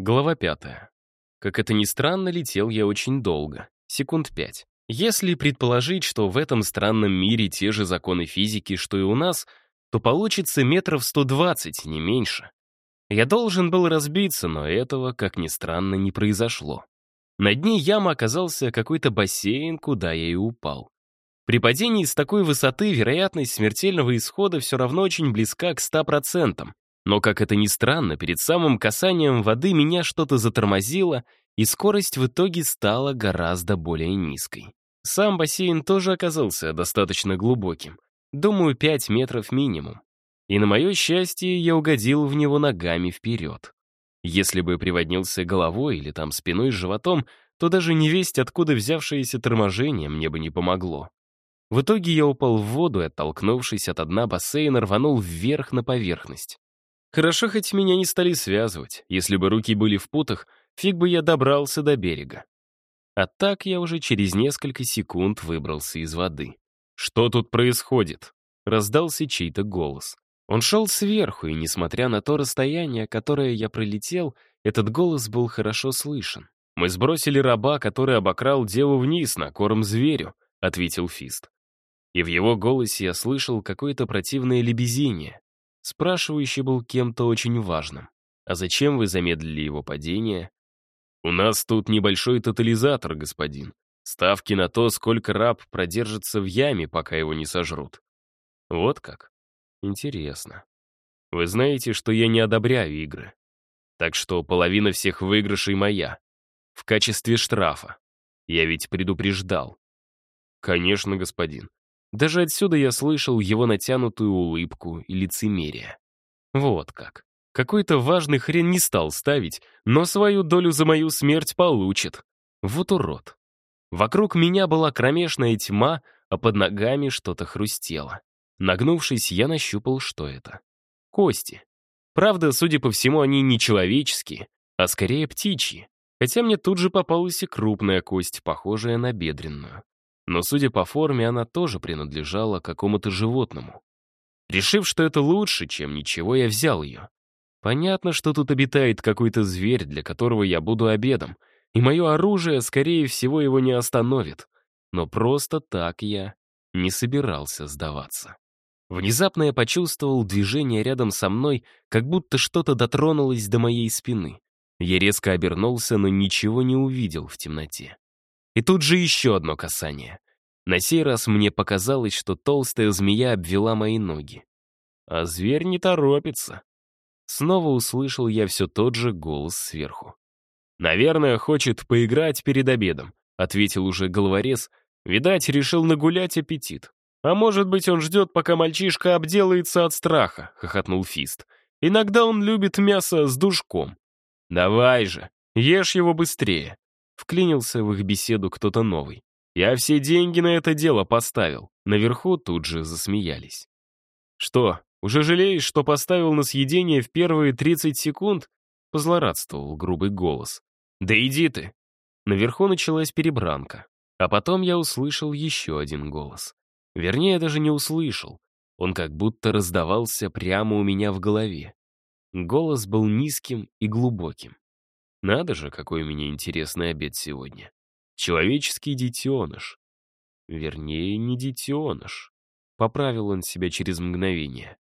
Глава пятая. Как это ни странно, летел я очень долго, секунд пять. Если предположить, что в этом странном мире те же законы физики, что и у нас, то получится метров 120, не меньше. Я должен был разбиться, но этого, как ни странно, не произошло. На дне ямы оказался какой-то бассейн, куда я и упал. При падении с такой высоты вероятность смертельного исхода все равно очень близка к 100%. Но, как это ни странно, перед самым касанием воды меня что-то затормозило, и скорость в итоге стала гораздо более низкой. Сам бассейн тоже оказался достаточно глубоким. Думаю, 5 метров минимум. И на мое счастье, я угодил в него ногами вперед. Если бы приводнился головой или там спиной с животом, то даже не весть, откуда взявшееся торможение, мне бы не помогло. В итоге я упал в воду и, оттолкнувшись от дна бассейна, рванул вверх на поверхность. Хорошо, хоть меня не стали связывать. Если бы руки были в путах, фиг бы я добрался до берега. А так я уже через несколько секунд выбрался из воды. «Что тут происходит?» — раздался чей-то голос. Он шел сверху, и, несмотря на то расстояние, которое я пролетел, этот голос был хорошо слышен. «Мы сбросили раба, который обокрал деву вниз на корм зверю», — ответил Фист. И в его голосе я слышал какое-то противное лебезение. Спрашивающий был кем-то очень важным. «А зачем вы замедлили его падение?» «У нас тут небольшой тотализатор, господин. Ставки на то, сколько раб продержится в яме, пока его не сожрут». «Вот как? Интересно. Вы знаете, что я не одобряю игры. Так что половина всех выигрышей моя. В качестве штрафа. Я ведь предупреждал». «Конечно, господин. Даже отсюда я слышал его натянутую улыбку и лицемерие. Вот как. Какой-то важный хрен не стал ставить, но свою долю за мою смерть получит. Вот урод. Вокруг меня была кромешная тьма, а под ногами что-то хрустело. Нагнувшись, я нащупал, что это. Кости. Правда, судя по всему, они не человеческие, а скорее птичьи. Хотя мне тут же попалась и крупная кость, похожая на бедренную но, судя по форме, она тоже принадлежала какому-то животному. Решив, что это лучше, чем ничего, я взял ее. Понятно, что тут обитает какой-то зверь, для которого я буду обедом, и мое оружие, скорее всего, его не остановит. Но просто так я не собирался сдаваться. Внезапно я почувствовал движение рядом со мной, как будто что-то дотронулось до моей спины. Я резко обернулся, но ничего не увидел в темноте. И тут же еще одно касание. На сей раз мне показалось, что толстая змея обвела мои ноги. А зверь не торопится. Снова услышал я все тот же голос сверху. «Наверное, хочет поиграть перед обедом», — ответил уже головорез. «Видать, решил нагулять аппетит. А может быть, он ждет, пока мальчишка обделается от страха», — хохотнул Фист. «Иногда он любит мясо с душком». «Давай же, ешь его быстрее. Вклинился в их беседу кто-то новый. «Я все деньги на это дело поставил». Наверху тут же засмеялись. «Что, уже жалеешь, что поставил на съедение в первые 30 секунд?» Позлорадствовал грубый голос. «Да иди ты!» Наверху началась перебранка. А потом я услышал еще один голос. Вернее, даже не услышал. Он как будто раздавался прямо у меня в голове. Голос был низким и глубоким. Надо же, какой у меня интересный обед сегодня. Человеческий детеныш. Вернее, не детеныш. Поправил он себя через мгновение.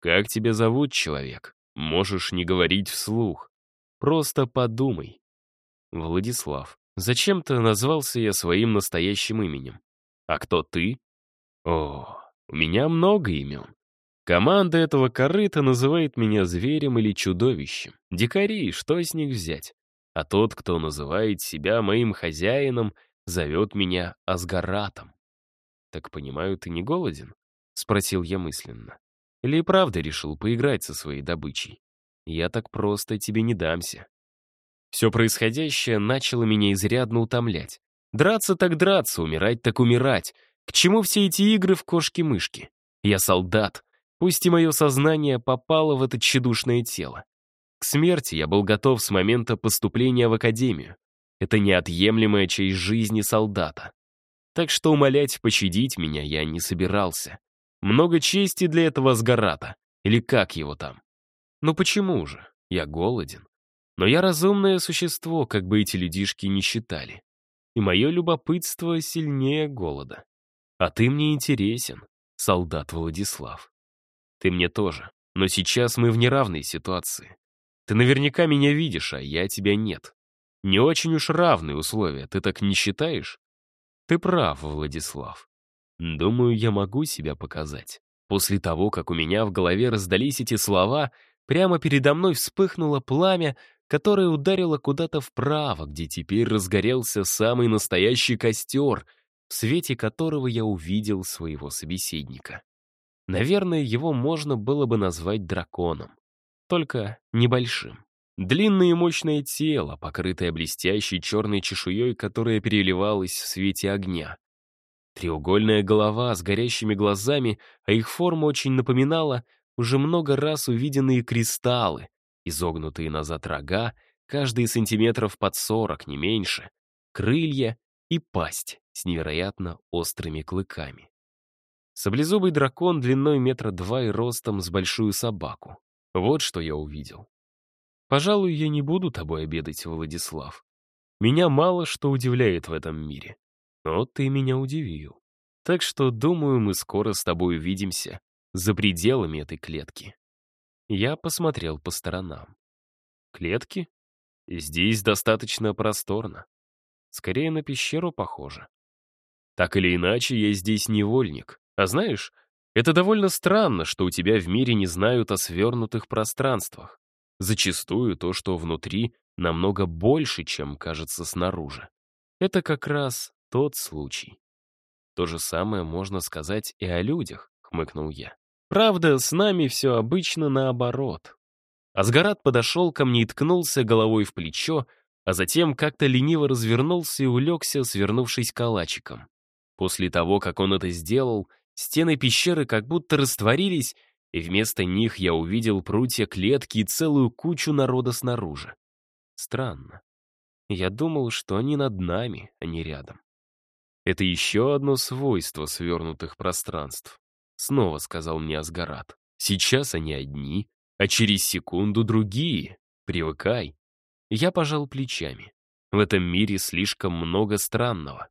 Как тебя зовут, человек? Можешь не говорить вслух. Просто подумай. Владислав. Зачем-то назвался я своим настоящим именем. А кто ты? О, у меня много имен. Команда этого корыта называет меня зверем или чудовищем. Дикари, что с них взять? А тот, кто называет себя моим хозяином, зовет меня Асгаратом. «Так, понимаю, ты не голоден?» — спросил я мысленно. «Или и правда решил поиграть со своей добычей? Я так просто тебе не дамся». Все происходящее начало меня изрядно утомлять. Драться так драться, умирать так умирать. К чему все эти игры в кошки-мышки? Я солдат, Пусть и мое сознание попало в это тщедушное тело. К смерти я был готов с момента поступления в академию. Это неотъемлемая часть жизни солдата. Так что умолять пощадить меня я не собирался. Много чести для этого сгората. Или как его там? Ну почему же? Я голоден. Но я разумное существо, как бы эти людишки не считали. И мое любопытство сильнее голода. А ты мне интересен, солдат Владислав. Ты мне тоже. Но сейчас мы в неравной ситуации. Ты наверняка меня видишь, а я тебя нет. Не очень уж равные условия, ты так не считаешь? Ты прав, Владислав. Думаю, я могу себя показать. После того, как у меня в голове раздались эти слова, прямо передо мной вспыхнуло пламя, которое ударило куда-то вправо, где теперь разгорелся самый настоящий костер, в свете которого я увидел своего собеседника. Наверное, его можно было бы назвать драконом, только небольшим. Длинное и мощное тело, покрытое блестящей черной чешуей, которая переливалась в свете огня. Треугольная голова с горящими глазами, а их форма очень напоминала уже много раз увиденные кристаллы, изогнутые назад рога, каждый сантиметров под сорок, не меньше, крылья и пасть с невероятно острыми клыками. Саблезубый дракон длиной метра два и ростом с большую собаку. Вот что я увидел. Пожалуй, я не буду тобой обедать, Владислав. Меня мало что удивляет в этом мире. Но ты меня удивил. Так что, думаю, мы скоро с тобой увидимся за пределами этой клетки. Я посмотрел по сторонам. Клетки? Здесь достаточно просторно. Скорее на пещеру похоже. Так или иначе, я здесь невольник. А знаешь, это довольно странно, что у тебя в мире не знают о свернутых пространствах. Зачастую то, что внутри, намного больше, чем кажется снаружи. Это как раз тот случай. То же самое можно сказать и о людях, хмыкнул я. Правда, с нами все обычно наоборот. Асгарат подошел ко мне и ткнулся головой в плечо, а затем как-то лениво развернулся и улегся, свернувшись калачиком. После того, как он это сделал, стены пещеры как будто растворились, и вместо них я увидел прутья клетки и целую кучу народа снаружи. Странно. Я думал, что они над нами, а не рядом. Это еще одно свойство свернутых пространств. Снова сказал мне Асгарат. Сейчас они одни, а через секунду другие. Привыкай. Я пожал плечами. В этом мире слишком много странного.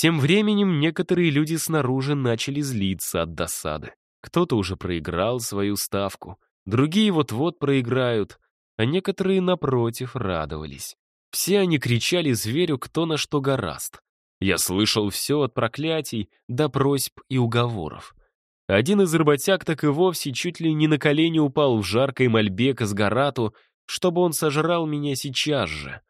Тем временем некоторые люди снаружи начали злиться от досады. Кто-то уже проиграл свою ставку, другие вот-вот проиграют, а некоторые, напротив, радовались. Все они кричали зверю кто на что гораст. Я слышал все от проклятий до просьб и уговоров. Один из работяг так и вовсе чуть ли не на колени упал в жаркой мольбе к Асгарату, чтобы он сожрал меня сейчас же.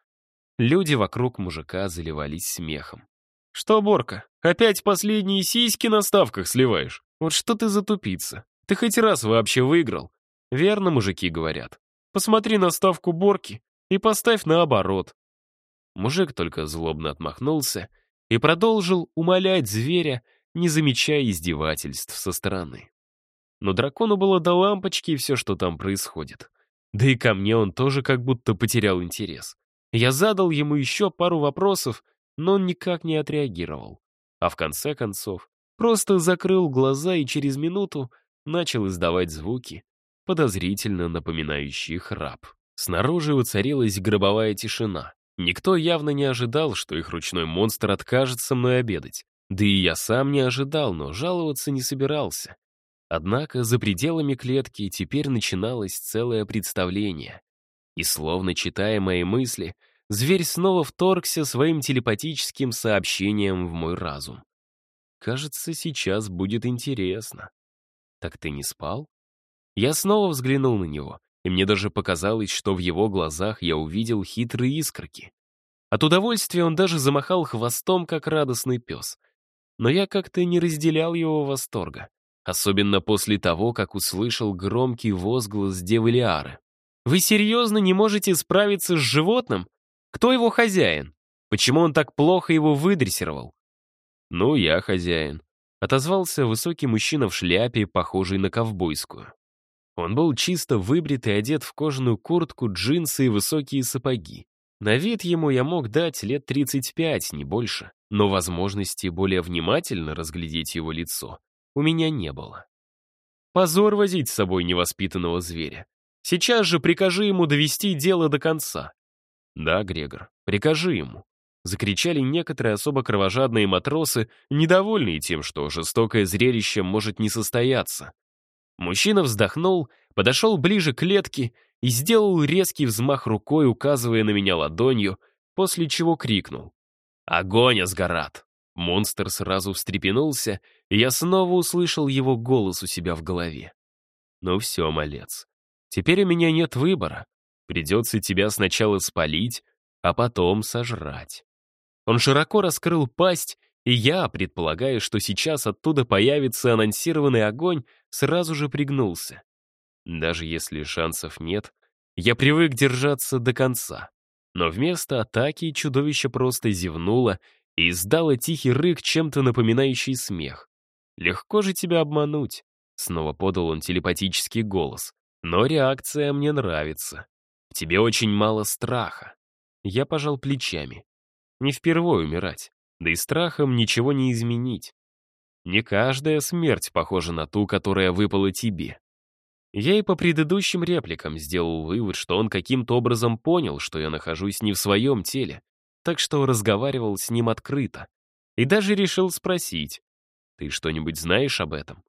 Люди вокруг мужика заливались смехом. «Что, Борка, опять последние сиськи на ставках сливаешь?» Вот что ты за тупица? Ты хоть раз вообще выиграл? Верно, мужики говорят. Посмотри на ставку Борки и поставь наоборот. Мужик только злобно отмахнулся и продолжил умолять зверя, не замечая издевательств со стороны. Но дракону было до лампочки и все, что там происходит. Да и ко мне он тоже как будто потерял интерес. Я задал ему еще пару вопросов, но он никак не отреагировал. А в конце концов, Просто закрыл глаза и через минуту начал издавать звуки, подозрительно напоминающие храп. Снаружи воцарилась гробовая тишина. Никто явно не ожидал, что их ручной монстр откажется мной обедать. Да и я сам не ожидал, но жаловаться не собирался. Однако за пределами клетки теперь начиналось целое представление. И словно читая мои мысли, зверь снова вторгся своим телепатическим сообщением в мой разум. Кажется, сейчас будет интересно. Так ты не спал? Я снова взглянул на него, и мне даже показалось, что в его глазах я увидел хитрые искорки. От удовольствия он даже замахал хвостом, как радостный пес. Но я как-то не разделял его восторга. Особенно после того, как услышал громкий возглас девы Лиары. «Вы серьезно не можете справиться с животным? Кто его хозяин? Почему он так плохо его выдрессировал? «Ну, я хозяин», — отозвался высокий мужчина в шляпе, похожий на ковбойскую. Он был чисто выбрит и одет в кожаную куртку, джинсы и высокие сапоги. На вид ему я мог дать лет 35, не больше, но возможности более внимательно разглядеть его лицо у меня не было. Позор возить с собой невоспитанного зверя. Сейчас же прикажи ему довести дело до конца». «Да, Грегор, прикажи ему», — закричали некоторые особо кровожадные матросы, недовольные тем, что жестокое зрелище может не состояться. Мужчина вздохнул, подошел ближе к клетке и сделал резкий взмах рукой, указывая на меня ладонью, после чего крикнул. «Огонь, Асгарат!» Монстр сразу встрепенулся, и я снова услышал его голос у себя в голове. «Ну все, малец, теперь у меня нет выбора. Придется тебя сначала спалить, а потом сожрать». Он широко раскрыл пасть, и я, предполагая, что сейчас оттуда появится анонсированный огонь, сразу же пригнулся. Даже если шансов нет, я привык держаться до конца. Но вместо атаки чудовище просто зевнуло и издало тихий рык, чем-то напоминающий смех. «Легко же тебя обмануть», — снова подал он телепатический голос. «Но реакция мне нравится. В тебе очень мало страха». Я пожал плечами. Не впервой умирать, да и страхом ничего не изменить. Не каждая смерть похожа на ту, которая выпала тебе. Я и по предыдущим репликам сделал вывод, что он каким-то образом понял, что я нахожусь не в своем теле, так что разговаривал с ним открыто. И даже решил спросить, «Ты что-нибудь знаешь об этом?»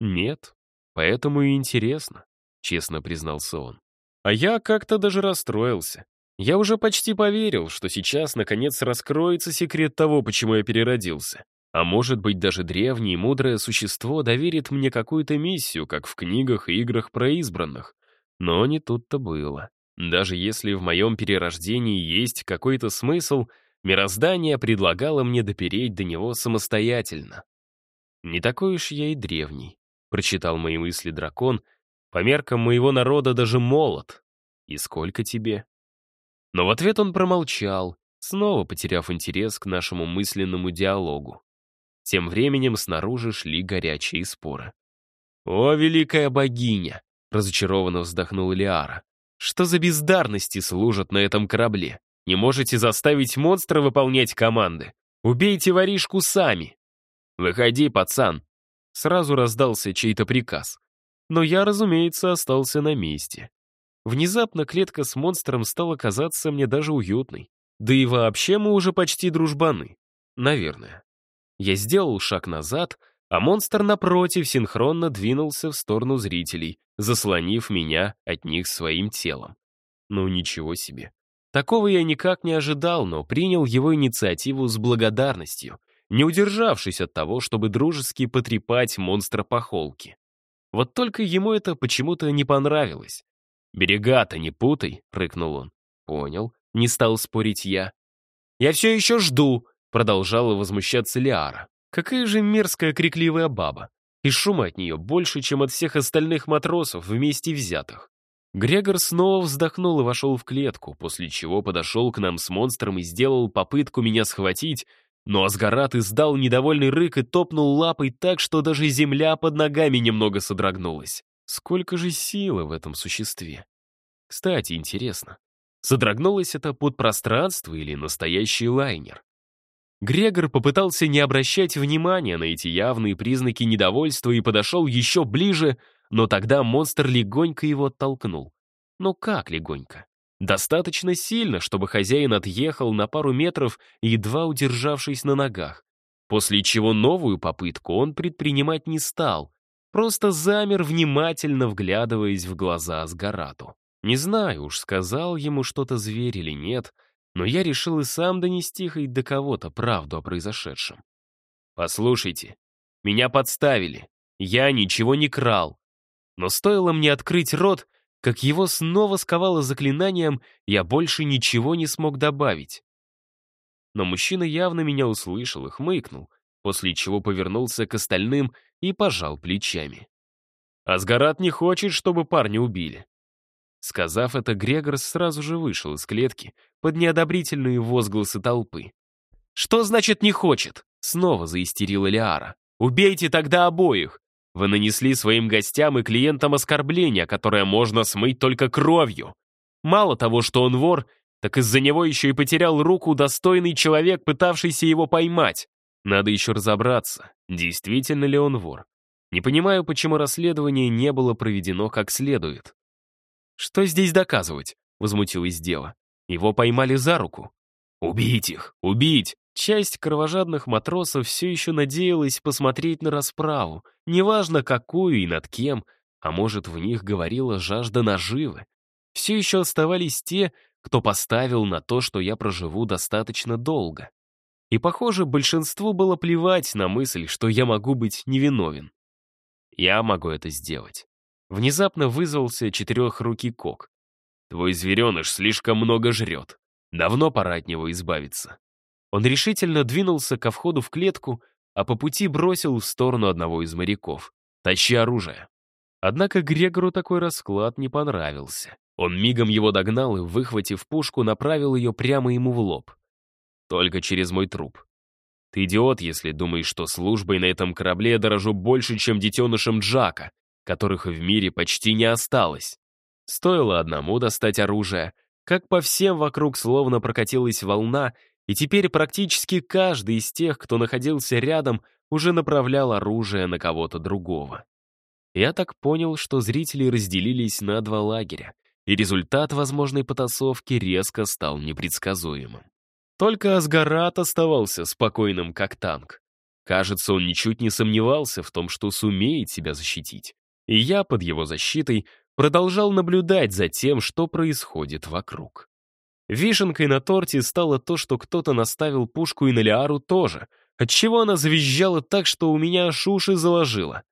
«Нет, поэтому и интересно», — честно признался он. А я как-то даже расстроился. Я уже почти поверил, что сейчас наконец раскроется секрет того, почему я переродился. А может быть, даже древнее и мудрое существо доверит мне какую-то миссию, как в книгах и играх про избранных. Но не тут-то было. Даже если в моем перерождении есть какой-то смысл, мироздание предлагало мне допереть до него самостоятельно. «Не такой уж я и древний», — прочитал мои мысли дракон, «по меркам моего народа даже молод. И сколько тебе?» Но в ответ он промолчал, снова потеряв интерес к нашему мысленному диалогу. Тем временем снаружи шли горячие споры. «О, великая богиня!» — разочарованно вздохнул Лиара. «Что за бездарности служат на этом корабле? Не можете заставить монстра выполнять команды? Убейте воришку сами!» «Выходи, пацан!» Сразу раздался чей-то приказ. Но я, разумеется, остался на месте. Внезапно клетка с монстром стала казаться мне даже уютной. Да и вообще мы уже почти дружбаны. Наверное. Я сделал шаг назад, а монстр напротив синхронно двинулся в сторону зрителей, заслонив меня от них своим телом. Ну ничего себе. Такого я никак не ожидал, но принял его инициативу с благодарностью, не удержавшись от того, чтобы дружески потрепать монстра по холке. Вот только ему это почему-то не понравилось. «Берега-то не путай», — рыкнул он. «Понял», — не стал спорить я. «Я все еще жду», — продолжала возмущаться Лиара. «Какая же мерзкая крикливая баба. И шума от нее больше, чем от всех остальных матросов вместе взятых». Грегор снова вздохнул и вошел в клетку, после чего подошел к нам с монстром и сделал попытку меня схватить, но Асгарат издал недовольный рык и топнул лапой так, что даже земля под ногами немного содрогнулась. Сколько же силы в этом существе? Кстати, интересно, содрогнулось это подпространство или настоящий лайнер? Грегор попытался не обращать внимания на эти явные признаки недовольства и подошел еще ближе, но тогда монстр легонько его оттолкнул. Но как легонько? Достаточно сильно, чтобы хозяин отъехал на пару метров, едва удержавшись на ногах. После чего новую попытку он предпринимать не стал, Просто замер, внимательно вглядываясь в глаза Асгарату. Не знаю, уж сказал ему что-то зверь или нет, но я решил и сам донести хоть до кого-то правду о произошедшем. «Послушайте, меня подставили, я ничего не крал. Но стоило мне открыть рот, как его снова сковало заклинанием, я больше ничего не смог добавить. Но мужчина явно меня услышал и хмыкнул, после чего повернулся к остальным и пожал плечами. «Асгарат не хочет, чтобы парня убили». Сказав это, Грегор сразу же вышел из клетки под неодобрительные возгласы толпы. «Что значит «не хочет»?» — снова заистерила Лиара. «Убейте тогда обоих! Вы нанесли своим гостям и клиентам оскорбление, которое можно смыть только кровью. Мало того, что он вор, так из-за него еще и потерял руку достойный человек, пытавшийся его поймать. Надо еще разобраться, действительно ли он вор. Не понимаю, почему расследование не было проведено как следует. «Что здесь доказывать?» — возмутилась дева. Его поймали за руку. «Убить их! Убить!» Часть кровожадных матросов все еще надеялась посмотреть на расправу, неважно какую и над кем, а может, в них говорила жажда наживы. Все еще оставались те, кто поставил на то, что я проживу достаточно долго. И, похоже, большинству было плевать на мысль, что я могу быть невиновен. Я могу это сделать. Внезапно вызвался четырехрукий кок. Твой звереныш слишком много жрет. Давно пора от него избавиться. Он решительно двинулся ко входу в клетку, а по пути бросил в сторону одного из моряков. «Тащи оружие». Однако Грегору такой расклад не понравился. Он мигом его догнал и, выхватив пушку, направил ее прямо ему в лоб. Только через мой труп. Ты идиот, если думаешь, что службой на этом корабле я дорожу больше, чем детенышем Джака, которых в мире почти не осталось. Стоило одному достать оружие, как по всем вокруг словно прокатилась волна, и теперь практически каждый из тех, кто находился рядом, уже направлял оружие на кого-то другого. Я так понял, что зрители разделились на два лагеря, и результат возможной потасовки резко стал непредсказуемым. Только Асгарат оставался спокойным, как танк. Кажется, он ничуть не сомневался в том, что сумеет себя защитить. И я под его защитой продолжал наблюдать за тем, что происходит вокруг. Вишенкой на торте стало то, что кто-то наставил пушку и на Лиару тоже, отчего она завизжала так, что у меня аж уши заложило.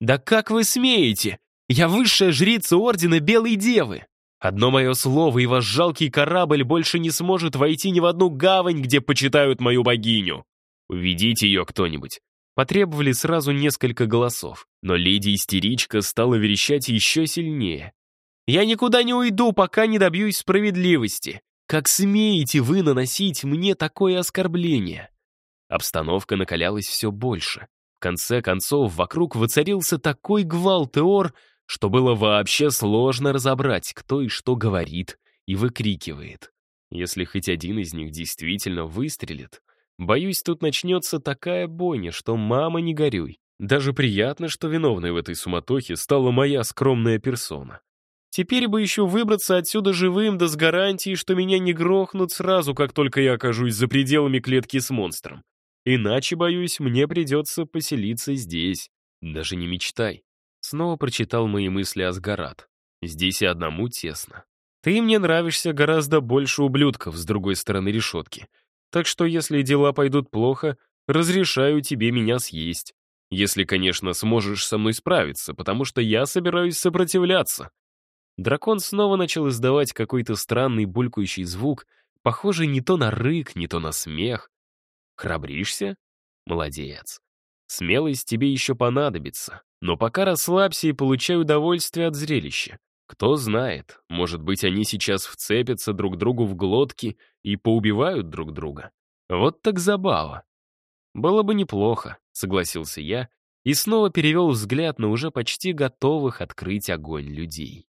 «Да как вы смеете? Я высшая жрица Ордена Белой Девы!» Одно мое слово, и ваш жалкий корабль больше не сможет войти ни в одну гавань, где почитают мою богиню. Уведите ее кто-нибудь. Потребовали сразу несколько голосов, но леди-истеричка стала верещать еще сильнее. «Я никуда не уйду, пока не добьюсь справедливости. Как смеете вы наносить мне такое оскорбление?» Обстановка накалялась все больше. В конце концов, вокруг воцарился такой гвалт и ор, что было вообще сложно разобрать, кто и что говорит и выкрикивает. Если хоть один из них действительно выстрелит, боюсь, тут начнется такая бойня, что мама не горюй. Даже приятно, что виновной в этой суматохе стала моя скромная персона. Теперь бы еще выбраться отсюда живым, да с гарантией, что меня не грохнут сразу, как только я окажусь за пределами клетки с монстром. Иначе, боюсь, мне придется поселиться здесь. Даже не мечтай. Снова прочитал мои мысли Асгарат. Здесь и одному тесно. Ты мне нравишься гораздо больше ублюдков с другой стороны решетки. Так что если дела пойдут плохо, разрешаю тебе меня съесть. Если, конечно, сможешь со мной справиться, потому что я собираюсь сопротивляться. Дракон снова начал издавать какой-то странный булькающий звук, похожий не то на рык, не то на смех. Храбришься? Молодец. Смелость тебе еще понадобится. Но пока расслабься и получай удовольствие от зрелища. Кто знает, может быть, они сейчас вцепятся друг другу в глотки и поубивают друг друга. Вот так забава. Было бы неплохо, согласился я и снова перевел взгляд на уже почти готовых открыть огонь людей.